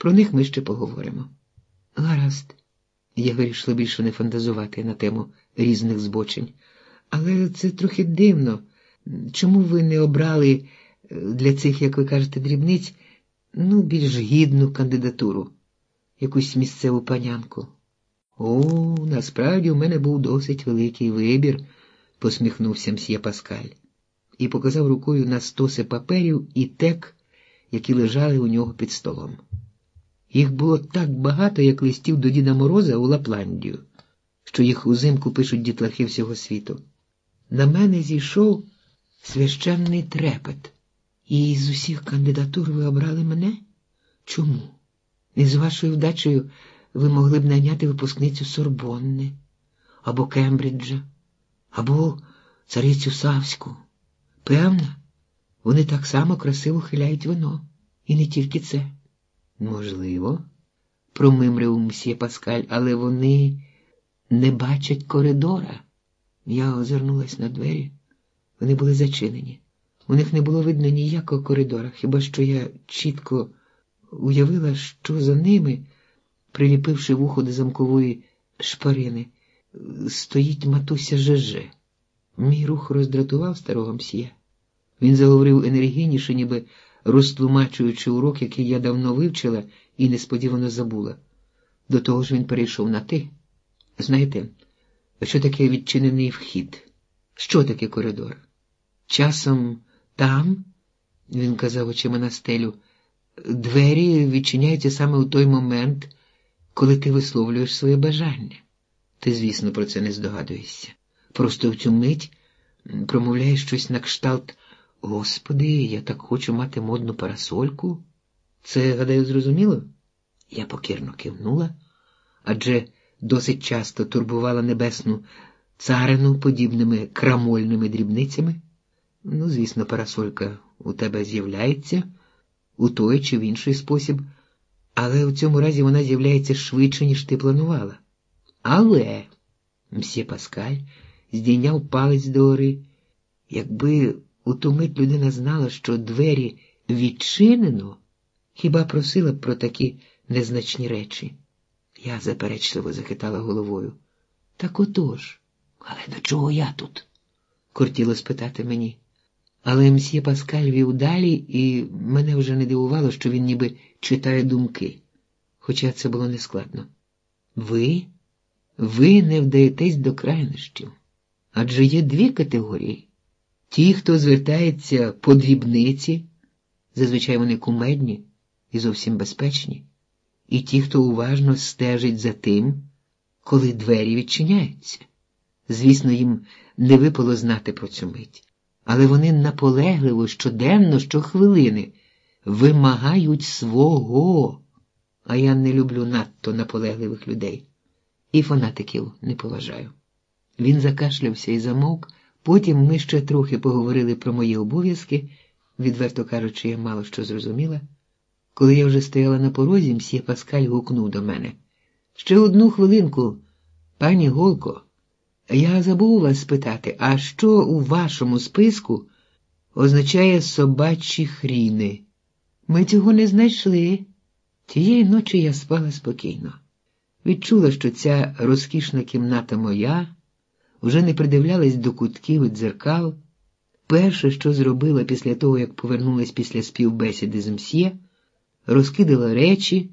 Про них ми ще поговоримо. Гаразд, я вирішила більше не фантазувати на тему різних збочень. Але це трохи дивно. Чому ви не обрали е, для цих, як ви кажете, дрібниць, ну, більш гідну кандидатуру, якусь місцеву панянку? О, насправді у мене був досить великий вибір, посміхнувся мсьє Паскаль і показав рукою на стоси паперів і тек, які лежали у нього під столом. Їх було так багато, як листів до Діда Мороза у Лапландію, що їх узимку пишуть дітлахи всього світу. На мене зійшов священний трепет. І з усіх кандидатур ви обрали мене? Чому? І з вашою вдачею ви могли б найняти випускницю Сорбонни, або Кембриджа, або царицю Савську. Певна, вони так само красиво хиляють вино. І не тільки це. Можливо, промимрив мсьє Паскаль, але вони не бачать коридора. Я озирнулась на двері. Вони були зачинені. У них не було видно ніякого коридора, хіба що я чітко уявила, що за ними, приліпивши вухо до замкової шпарини, стоїть матуся Жеже. Мій рух роздратував старого мсьє. Він заговорив енергійніше, ніби розтлумачуючи урок, який я давно вивчила і несподівано забула. До того ж він перейшов на ти. Знаєте, що таке відчинений вхід? Що таке коридор? Часом там, він казав очима на стелю, двері відчиняються саме у той момент, коли ти висловлюєш своє бажання. Ти, звісно, про це не здогадуєшся. Просто в цю мить промовляєш щось на кшталт. Господи, я так хочу мати модну парасольку. Це, гадаю, зрозуміло? Я покірно кивнула, адже досить часто турбувала небесну царину подібними крамольними дрібницями. Ну, звісно, парасолька у тебе з'являється у той чи в інший спосіб, але у цьому разі вона з'являється швидше, ніж ти планувала. Але, мсьє Паскаль здійняв палець до гори, якби у ту мить людина знала, що двері відчинено, хіба просила б про такі незначні речі. Я заперечливо захитала головою. Так отож, але до чого я тут? кортіло спитати мені. Але мсьє Паскаль вів далі, і мене вже не дивувало, що він ніби читає думки, хоча це було нескладно. Ви? Ви не вдаєтесь до крайнощів. Адже є дві категорії. Ті, хто звертається по дрібниці, зазвичай вони кумедні і зовсім безпечні, і ті, хто уважно стежить за тим, коли двері відчиняються. Звісно, їм не випало знати про цю мить, але вони наполегливо щоденно, щохвилини вимагають свого, а я не люблю надто наполегливих людей, і фанатиків не поважаю. Він закашлявся і замовк. Потім ми ще трохи поговорили про мої обов'язки, відверто кажучи, я мало що зрозуміла. Коли я вже стояла на порозі, мсьє Паскаль гукнув до мене. Ще одну хвилинку, пані Голко, я забув вас спитати, а що у вашому списку означає собачі хріни? Ми цього не знайшли. Тієї ночі я спала спокійно. Відчула, що ця розкішна кімната моя вже не придивлялась до кутків і дзеркал. Перше, що зробила після того, як повернулась після співбесіди з мсьє, розкидала речі,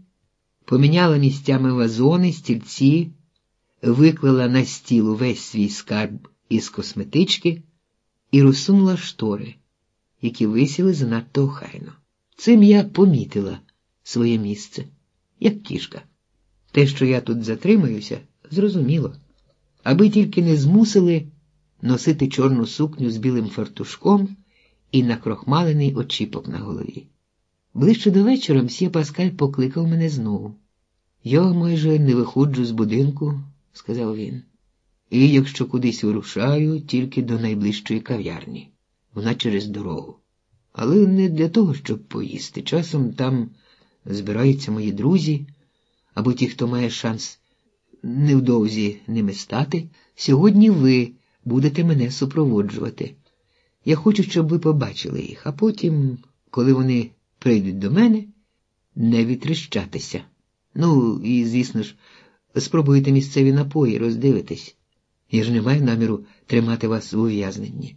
поміняла місцями вазони, стільці, виклала на стіл увесь свій скарб із косметички і розсунула штори, які висіли занадто охайно. Цим я помітила своє місце, як кішка. Те, що я тут затримаюся, зрозуміло аби тільки не змусили носити чорну сукню з білим фартушком і накрохмалений очіпок на голові. Ближче до вечора мсьє Паскаль покликав мене знову. Я майже не виходжу з будинку, сказав він, і якщо кудись вирушаю, тільки до найближчої кав'ярні, вона через дорогу. Але не для того, щоб поїсти. Часом там збираються мої друзі або ті, хто має шанс невдовзі ними стати, сьогодні ви будете мене супроводжувати. Я хочу, щоб ви побачили їх, а потім, коли вони прийдуть до мене, не відтріщатися. Ну, і, звісно ж, спробуйте місцеві напої, роздивитись. Я ж не маю наміру тримати вас у ув'язненні.